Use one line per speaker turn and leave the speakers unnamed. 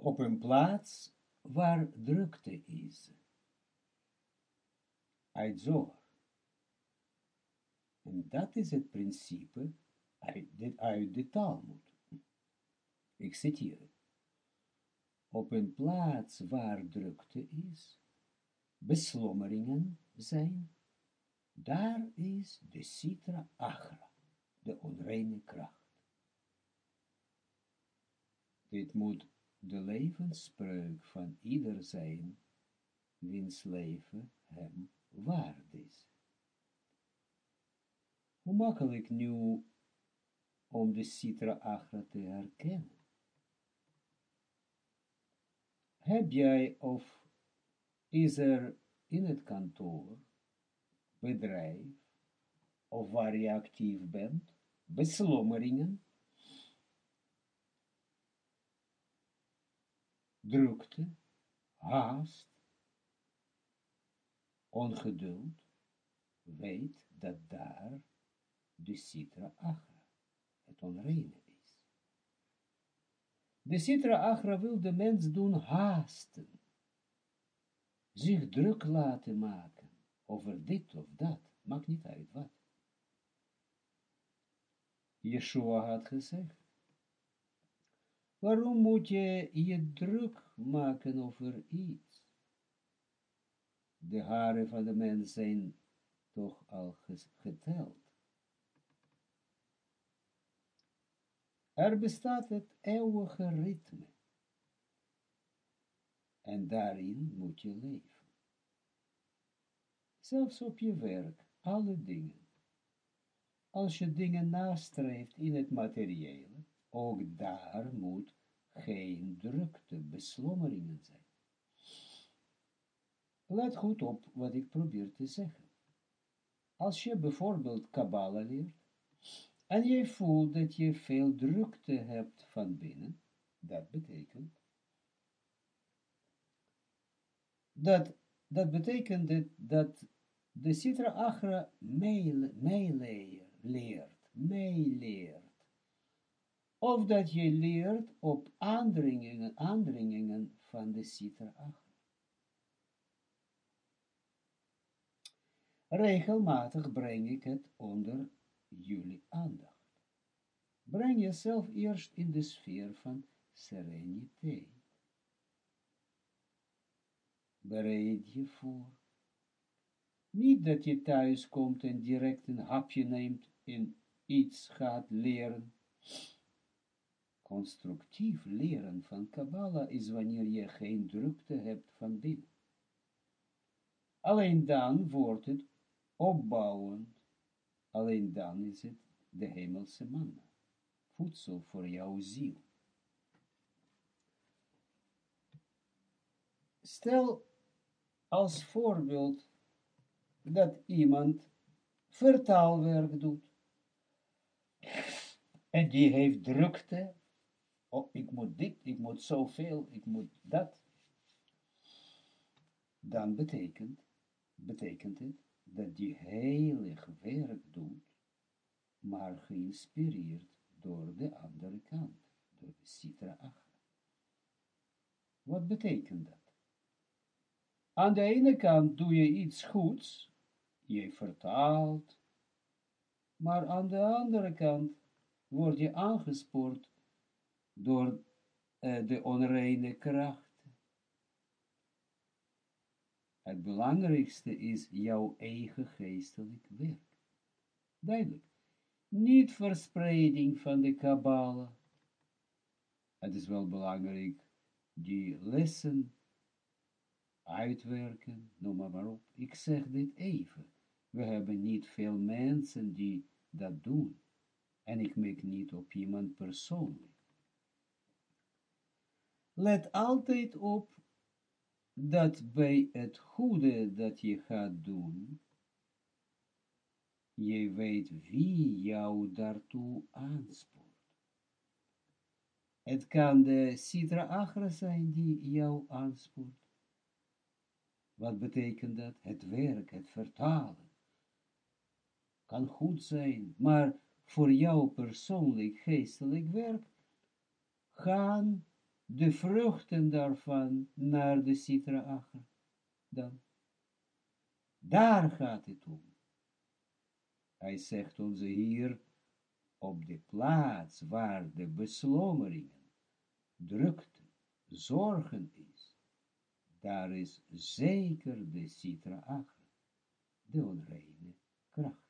op een plaats waar drukte is. Uit Zohar. En dat is het principe uit de, uit de Talmud. Ik citeer het. Op een plaats waar drukte is, beslommeringen zijn, daar is de citra agra, de onreine kracht. Dit moet de levensspreuk van ieder zijn, wiens leven hem waard is. Hoe makkelijk nu om de citra agra te herkennen? Heb jij of is er in het kantoor, bedrijf, of waar je actief bent, beslommeringen, drukte, haast, ongeduld, weet dat daar de citra agra, het onreine is. De citra agra wil de mens doen haasten, zich druk laten maken over dit of dat, maakt niet uit wat. Yeshua had gezegd, waarom moet je je druk maken over iets? De haren van de mens zijn toch al geteld. Er bestaat het eeuwige ritme. En daarin moet je leven. Zelfs op je werk, alle dingen. Als je dingen nastreeft in het materiële, ook daar moet geen drukte, beslommeringen zijn. Let goed op wat ik probeer te zeggen. Als je bijvoorbeeld Kabbalah leert, en je voelt dat je veel drukte hebt van binnen, dat betekent, dat, dat betekent dat, dat de Sitra Achra meeleert, meeleert. Of dat je leert op aandringingen, aandringingen van de Achra. Regelmatig breng ik het onder jullie aandacht. Breng jezelf eerst in de sfeer van sereniteit. Bereid je voor. Niet dat je thuis komt en direct een hapje neemt en iets gaat leren. Constructief leren van Kabbalah is wanneer je geen drukte hebt van binnen. Alleen dan wordt het opbouwend Alleen dan is het de hemelse manna, voedsel voor jouw ziel. Stel als voorbeeld dat iemand vertaalwerk doet. En die heeft drukte. Oh, ik moet dit, ik moet zoveel, ik moet dat. Dan betekent, betekent het dat die heilig werk doet, maar geïnspireerd door de andere kant, door de Sitra. Wat betekent dat? Aan de ene kant doe je iets goeds, je vertaalt, maar aan de andere kant word je aangespoord door uh, de onreine kracht het belangrijkste is jouw eigen geestelijk werk. Duidelijk. Niet verspreiding van de Kabbalah. Het is wel belangrijk die lessen uitwerken, noem maar, maar op. Ik zeg dit even. We hebben niet veel mensen die dat doen. En ik merk niet op iemand persoonlijk. Let altijd op dat bij het goede dat je gaat doen, je weet wie jou daartoe aanspoort. Het kan de Sitra Achra zijn die jou aanspoort. Wat betekent dat? Het werk, het vertalen. Kan goed zijn, maar voor jouw persoonlijk geestelijk werk gaan de vruchten daarvan naar de Sitra Acher. Dan, daar gaat het om. Hij zegt ons hier, op de plaats waar de beslommeringen, drukte, zorgen is, daar is zeker de Sitra Acher, de onreine kracht.